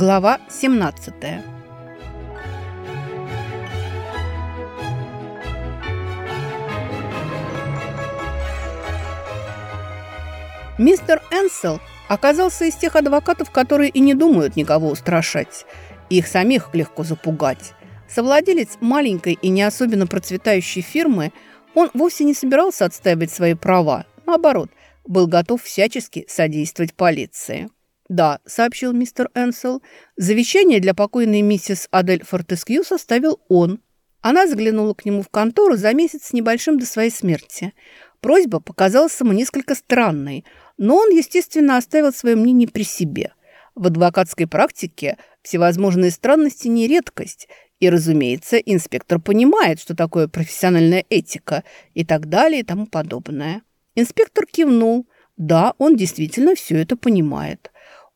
Глава 17 Мистер Энсел оказался из тех адвокатов, которые и не думают никого устрашать. Их самих легко запугать. Совладелец маленькой и не особенно процветающей фирмы, он вовсе не собирался отстаивать свои права. Наоборот, был готов всячески содействовать полиции. «Да», — сообщил мистер Энсел, — «завещание для покойной миссис Адель Фортескью составил он». Она заглянула к нему в контору за месяц с небольшим до своей смерти. Просьба показалась ему несколько странной, но он, естественно, оставил свое мнение при себе. В адвокатской практике всевозможные странности не редкость, и, разумеется, инспектор понимает, что такое профессиональная этика и так далее и тому подобное. Инспектор кивнул. Да, он действительно все это понимает.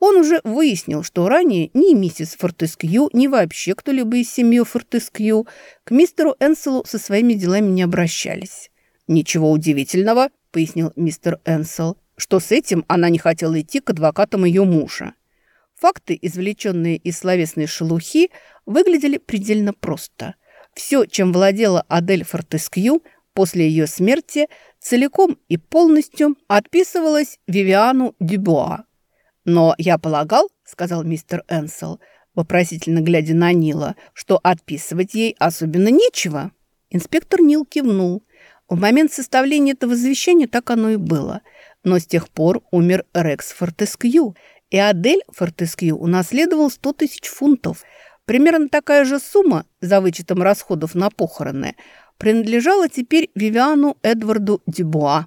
Он уже выяснил, что ранее ни миссис Фортескью, ни вообще кто-либо из семьи Фортескью к мистеру Энселу со своими делами не обращались. «Ничего удивительного», — пояснил мистер Энсел, что с этим она не хотела идти к адвокатам ее мужа. Факты, извлеченные из словесной шелухи, выглядели предельно просто. Все, чем владела Адель Фортескью после ее смерти, целиком и полностью отписывалось Вивиану Дюбуа. «Но я полагал, — сказал мистер Энсел, вопросительно глядя на Нила, что отписывать ей особенно нечего». Инспектор Нил кивнул. В момент составления этого завещания так оно и было. Но с тех пор умер Рекс Фортескью, и Адель Фортескью унаследовал 100 тысяч фунтов. Примерно такая же сумма, за вычетом расходов на похороны, принадлежала теперь Вивиану Эдварду Дюбуа.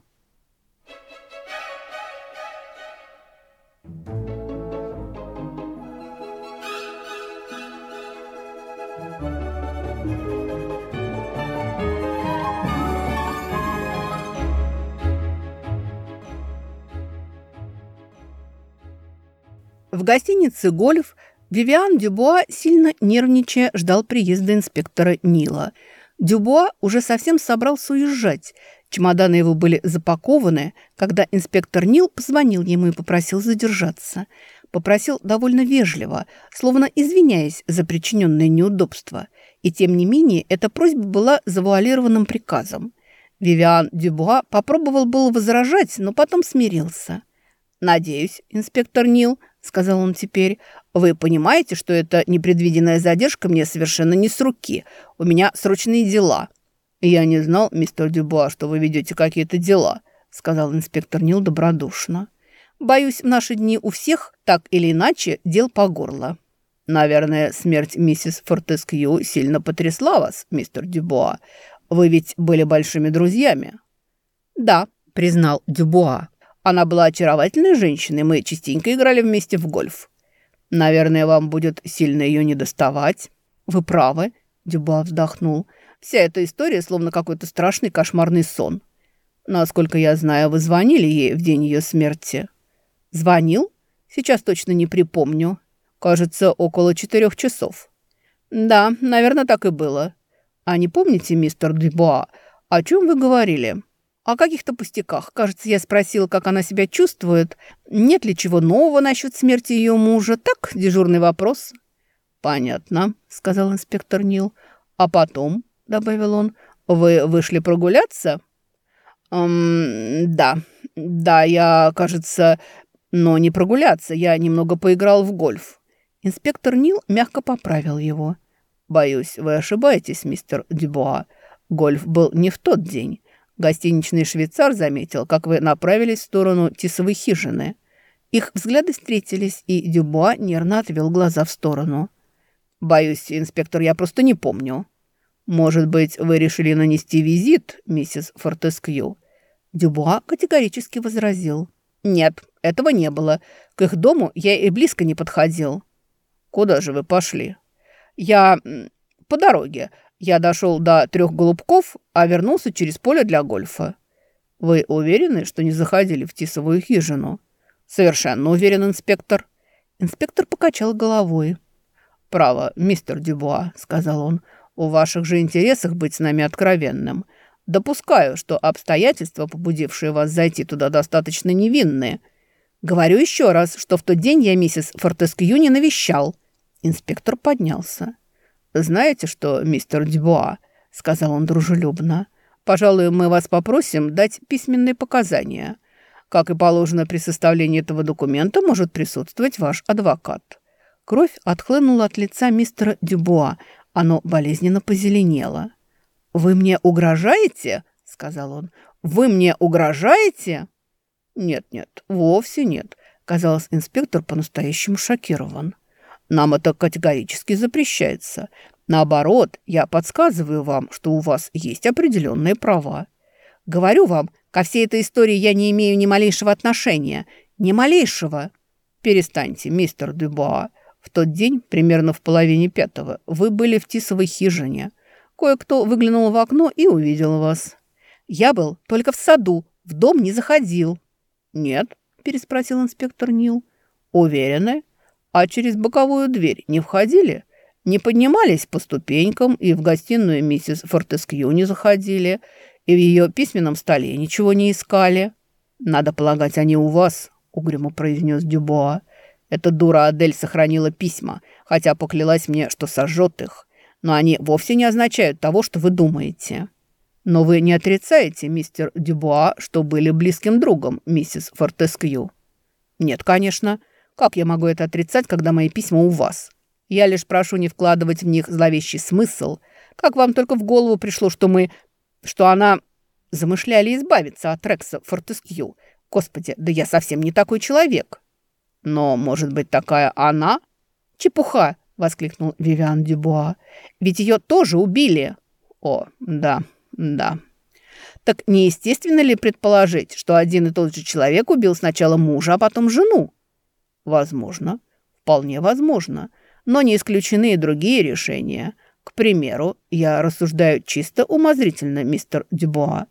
В гостинице «Гольф» Вивиан Дюбуа, сильно нервничая, ждал приезда инспектора Нила. Дюбуа уже совсем собрался уезжать. Чемоданы его были запакованы, когда инспектор Нил позвонил ему и попросил задержаться. Попросил довольно вежливо, словно извиняясь за причиненное неудобство. И тем не менее, эта просьба была завуалированным приказом. Вивиан Дюбуа попробовал было возражать, но потом смирился. «Надеюсь, инспектор Нил», — сказал он теперь, — «вы понимаете, что эта непредвиденная задержка мне совершенно не с руки. У меня срочные дела». «Я не знал, мистер Дюбуа, что вы ведете какие-то дела», — сказал инспектор Нил добродушно. «Боюсь, в наши дни у всех, так или иначе, дел по горло». «Наверное, смерть миссис Фортескью сильно потрясла вас, мистер Дюбуа. Вы ведь были большими друзьями». «Да», — признал Дюбуа. Она была очаровательной женщиной, мы частенько играли вместе в гольф. Наверное, вам будет сильно ее не доставать. Вы правы, Дюба вздохнул. Вся эта история словно какой-то страшный кошмарный сон. Насколько я знаю, вы звонили ей в день ее смерти. Звонил? Сейчас точно не припомню. Кажется, около четырех часов. Да, наверное, так и было. А не помните, мистер Дюбуа, о чем вы говорили? О каких-то пустяках. Кажется, я спросила, как она себя чувствует. Нет ли чего нового насчет смерти ее мужа? Так, дежурный вопрос. «Понятно», — сказал инспектор Нил. «А потом», — добавил он, — «вы вышли прогуляться?» «Эм, да, да, я, кажется, но не прогуляться. Я немного поиграл в гольф». Инспектор Нил мягко поправил его. «Боюсь, вы ошибаетесь, мистер Дюбуа. Гольф был не в тот день. Гостиничный швейцар заметил, как вы направились в сторону тисовой хижины. Их взгляды встретились, и Дюбуа нервно отвел глаза в сторону. «Боюсь, инспектор, я просто не помню». «Может быть, вы решили нанести визит, миссис Фортескью?» Дюбуа категорически возразил. «Нет, этого не было. К их дому я и близко не подходил». «Куда же вы пошли?» «Я... по дороге. Я дошел до трех голубков, а вернулся через поле для гольфа. Вы уверены, что не заходили в тисовую хижину? Совершенно уверен, инспектор. Инспектор покачал головой. «Право, мистер Дюбуа», — сказал он, — «в ваших же интересах быть с нами откровенным. Допускаю, что обстоятельства, побудившие вас зайти туда, достаточно невинные. Говорю еще раз, что в тот день я миссис Фортескью не навещал», Инспектор поднялся. «Знаете что, мистер Дюбуа?» – сказал он дружелюбно. «Пожалуй, мы вас попросим дать письменные показания. Как и положено при составлении этого документа, может присутствовать ваш адвокат». Кровь отхлынула от лица мистера Дюбуа. Оно болезненно позеленело. «Вы мне угрожаете?» – сказал он. «Вы мне угрожаете?» «Нет-нет, вовсе нет», – казалось, инспектор по-настоящему шокирован. «Нам это категорически запрещается. Наоборот, я подсказываю вам, что у вас есть определенные права. Говорю вам, ко всей этой истории я не имею ни малейшего отношения. Ни малейшего. Перестаньте, мистер Дюбуа. В тот день, примерно в половине пятого, вы были в Тисовой хижине. Кое-кто выглянул в окно и увидел вас. Я был только в саду, в дом не заходил. «Нет», – переспросил инспектор Нил. «Уверены? А через боковую дверь не входили?» Не поднимались по ступенькам и в гостиную миссис Фортескью не заходили, и в ее письменном столе ничего не искали. «Надо полагать, они у вас», — угрюмо произнес Дюбоа. «Эта дура Адель сохранила письма, хотя поклялась мне, что сожжет их. Но они вовсе не означают того, что вы думаете». «Но вы не отрицаете, мистер Дюбуа, что были близким другом миссис Фортескью?» «Нет, конечно. Как я могу это отрицать, когда мои письма у вас?» Я лишь прошу не вкладывать в них зловещий смысл. Как вам только в голову пришло, что мы... что она... замышляли избавиться от Рекса Фортескью. Господи, да я совсем не такой человек. Но, может быть, такая она? Чепуха, воскликнул Вивиан Дюбуа. Ведь ее тоже убили. О, да, да. Так неестественно ли предположить, что один и тот же человек убил сначала мужа, а потом жену? Возможно. Вполне возможно но не исключены и другие решения. К примеру, я рассуждаю чисто умозрительно, мистер Дюбуа.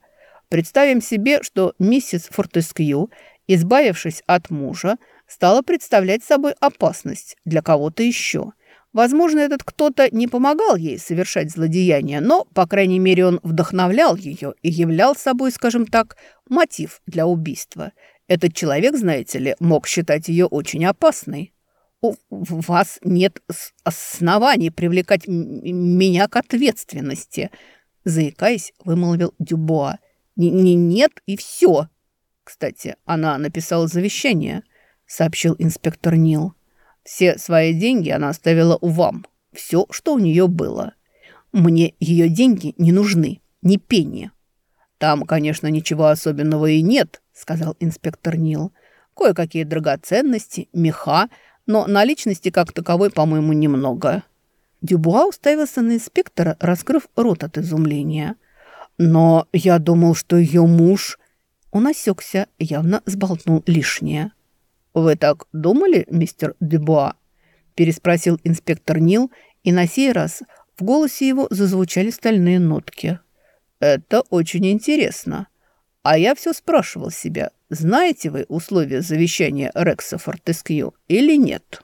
Представим себе, что миссис Фортескью, избавившись от мужа, стала представлять собой опасность для кого-то еще. Возможно, этот кто-то не помогал ей совершать злодеяния, но, по крайней мере, он вдохновлял ее и являл собой, скажем так, мотив для убийства. Этот человек, знаете ли, мог считать ее очень опасной у вас нет оснований привлекать меня к ответственности», заикаясь, вымолвил Дюбоа. «Не, не нет и все». «Кстати, она написала завещание», сообщил инспектор Нил. «Все свои деньги она оставила вам. Все, что у нее было. Мне ее деньги не нужны, ни пени». «Там, конечно, ничего особенного и нет», сказал инспектор Нил. «Кое-какие драгоценности, меха, но наличности как таковой, по-моему, немного». Дюбуа уставился на инспектора, раскрыв рот от изумления. «Но я думал, что ее муж...» Он осекся, явно сболтнул лишнее. «Вы так думали, мистер Дюбуа?» переспросил инспектор Нил, и на сей раз в голосе его зазвучали стальные нотки. «Это очень интересно. А я все спрашивал себя, знаете вы условия завещания Рекса Фортескью или нет?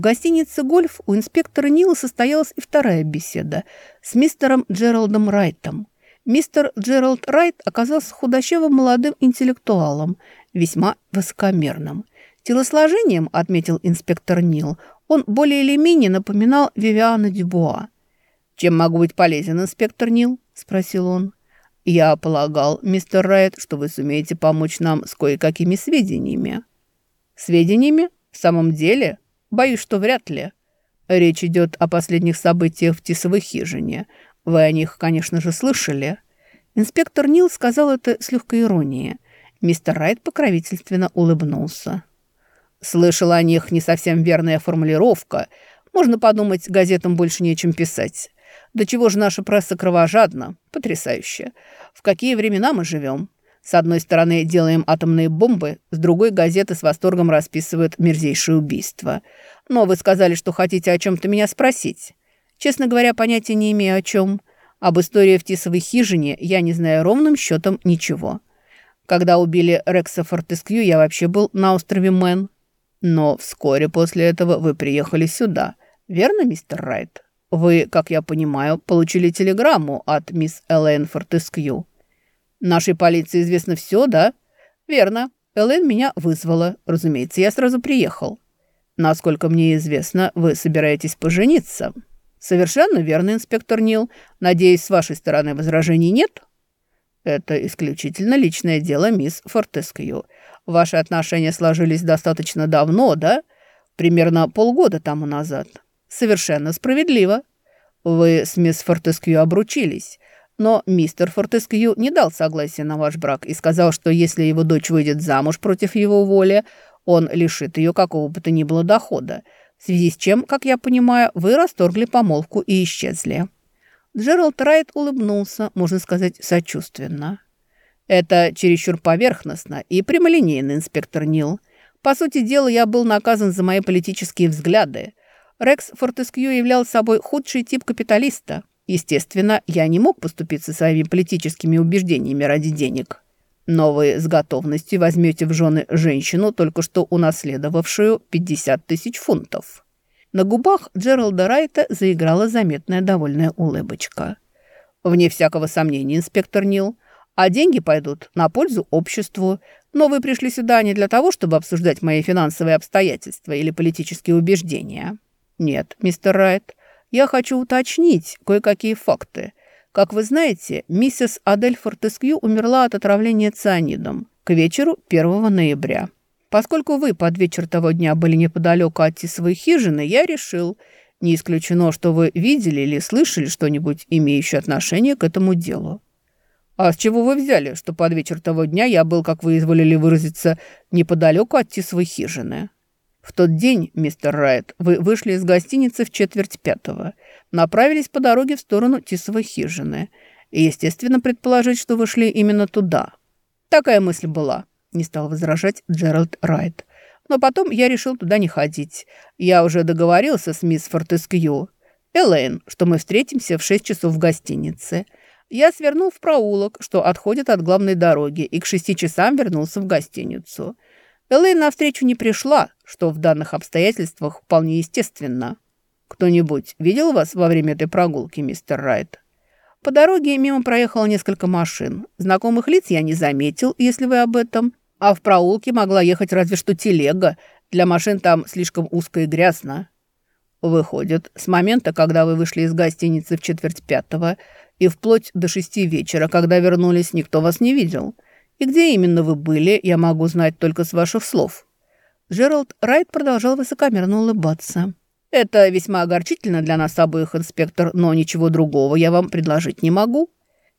В гостинице «Гольф» у инспектора Нила состоялась и вторая беседа с мистером Джералдом Райтом. Мистер Джеральд Райт оказался худощавым молодым интеллектуалом, весьма высокомерным. Телосложением, отметил инспектор Нил, он более или менее напоминал Вивиана Дюбуа. «Чем могу быть полезен, инспектор Нил?» – спросил он. «Я полагал, мистер Райт, что вы сумеете помочь нам с кое-какими сведениями». «Сведениями? В самом деле?» Боюсь, что вряд ли. Речь идет о последних событиях в Тисовой хижине. Вы о них, конечно же, слышали. Инспектор Нил сказал это с легкой иронией. Мистер Райт покровительственно улыбнулся. Слышал о них не совсем верная формулировка. Можно подумать, газетам больше нечем писать. До чего же наша пресса кровожадна? Потрясающе. В какие времена мы живем? С одной стороны делаем атомные бомбы, с другой газеты с восторгом расписывают мерзейшие убийства. Но вы сказали, что хотите о чем-то меня спросить. Честно говоря, понятия не имею о чем. Об истории в Тисовой хижине я не знаю ровным счетом ничего. Когда убили Рекса Фортескью, я вообще был на острове Мэн. Но вскоре после этого вы приехали сюда. Верно, мистер Райт? Вы, как я понимаю, получили телеграмму от мисс Элэйн Фортескью. Нашей полиции известно все, да? Верно. Элэйн меня вызвала. Разумеется, я сразу приехал. Насколько мне известно, вы собираетесь пожениться. Совершенно верно, инспектор Нил. Надеюсь, с вашей стороны возражений нет? Это исключительно личное дело мисс Фортескью. Ваши отношения сложились достаточно давно, да? Примерно полгода тому назад. Совершенно справедливо. Вы с мисс Фортескью обручились. Но мистер Фортескью не дал согласия на ваш брак и сказал, что если его дочь выйдет замуж против его воли, он лишит ее какого бы то ни было дохода, в связи с чем, как я понимаю, вы расторгли помолвку и исчезли». Джеральд Райт улыбнулся, можно сказать, сочувственно. «Это чересчур поверхностно и прямолинейно, инспектор Нил. По сути дела, я был наказан за мои политические взгляды. Рекс Фортескью являл собой худший тип капиталиста. Естественно, я не мог поступиться своими политическими убеждениями ради денег. Но вы с готовностью возьмете в жены женщину, только что унаследовавшую 50 тысяч фунтов». На губах Джералда Райта заиграла заметная довольная улыбочка. «Вне всякого сомнения, инспектор Нил. А деньги пойдут на пользу обществу. Но вы пришли сюда не для того, чтобы обсуждать мои финансовые обстоятельства или политические убеждения. Нет, мистер Райт, я хочу уточнить кое-какие факты. Как вы знаете, миссис Адель Фортескью умерла от отравления цианидом к вечеру 1 ноября. Поскольку вы под вечер того дня были неподалеку от тисовой хижины, я решил, не исключено, что вы видели или слышали что-нибудь, имеющее отношение к этому делу. А с чего вы взяли, что под вечер того дня я был, как вы изволили выразиться, неподалеку от тисовой хижины? В тот день, мистер Райт, вы вышли из гостиницы в четверть пятого, направились по дороге в сторону Тисовой хижины. И, естественно, предположить, что вы шли именно туда. Такая мысль была, не стал возражать Джеральд Райт. Но потом я решил туда не ходить. Я уже договорился с мисс Фортескью, Элейн, что мы встретимся в шесть часов в гостинице. Я свернул в проулок, что отходит от главной дороги, и к шести часам вернулся в гостиницу. Элейн навстречу не пришла, что в данных обстоятельствах вполне естественно. Кто-нибудь видел вас во время этой прогулки, мистер Райт? По дороге мимо проехало несколько машин. Знакомых лиц я не заметил, если вы об этом. А в проулке могла ехать разве что телега. Для машин там слишком узко и грязно. Выходит, с момента, когда вы вышли из гостиницы в четверть пятого и вплоть до шести вечера, когда вернулись, никто вас не видел. И где именно вы были, я могу знать только с ваших слов». Джеральд Райт продолжал высокомерно улыбаться. «Это весьма огорчительно для нас обоих, инспектор, но ничего другого я вам предложить не могу».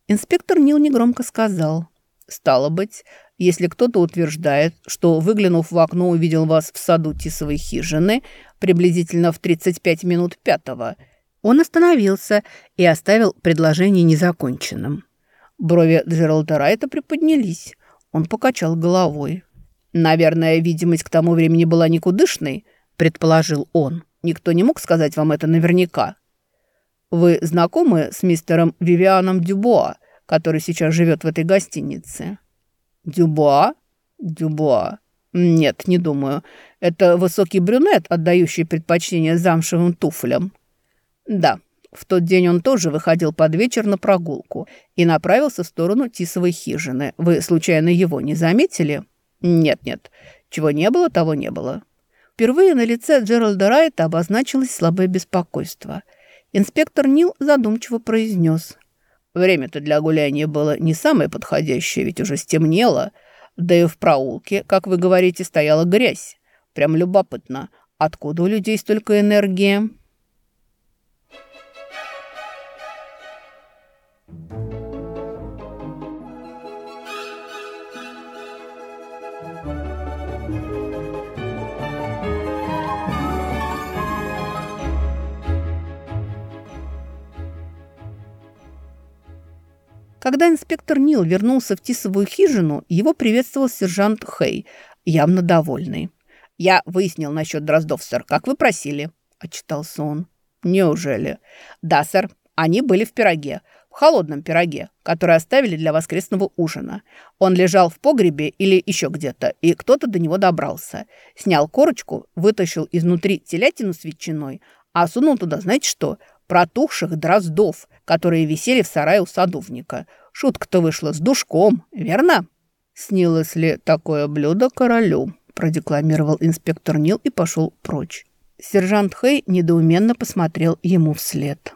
Инспектор Нил негромко сказал. «Стало быть, если кто-то утверждает, что, выглянув в окно, увидел вас в саду Тисовой хижины приблизительно в 35 минут пятого, он остановился и оставил предложение незаконченным. Брови Джералда Райта приподнялись. Он покачал головой. «Наверное, видимость к тому времени была никудышной», — предположил он. «Никто не мог сказать вам это наверняка». «Вы знакомы с мистером Вивианом Дюбоа, который сейчас живет в этой гостинице?» «Дюбоа? Дюбоа. Нет, не думаю. Это высокий брюнет, отдающий предпочтение замшевым туфлям». «Да, в тот день он тоже выходил под вечер на прогулку и направился в сторону Тисовой хижины. Вы, случайно, его не заметили?» «Нет-нет, чего не было, того не было». Впервые на лице Джеральда Райта обозначилось слабое беспокойство. Инспектор Нил задумчиво произнес. «Время-то для гуляния было не самое подходящее, ведь уже стемнело. Да и в проулке, как вы говорите, стояла грязь. Прям любопытно, откуда у людей столько энергии?» Когда инспектор Нил вернулся в Тисовую хижину, его приветствовал сержант Хей, явно довольный. «Я выяснил насчет дроздов, сэр, как вы просили», – отчитался он. «Неужели?» «Да, сэр, они были в пироге. в холодном пироге, который оставили для воскресного ужина. Он лежал в погребе или еще где-то, и кто-то до него добрался. Снял корочку, вытащил изнутри телятину с ветчиной, а сунул туда, знаете что, протухших дроздов, которые висели в сарае у садовника. Шутка-то вышла с душком, верно? «Снилось ли такое блюдо королю?» – продекламировал инспектор Нил и пошел прочь. Сержант Хей недоуменно посмотрел ему вслед.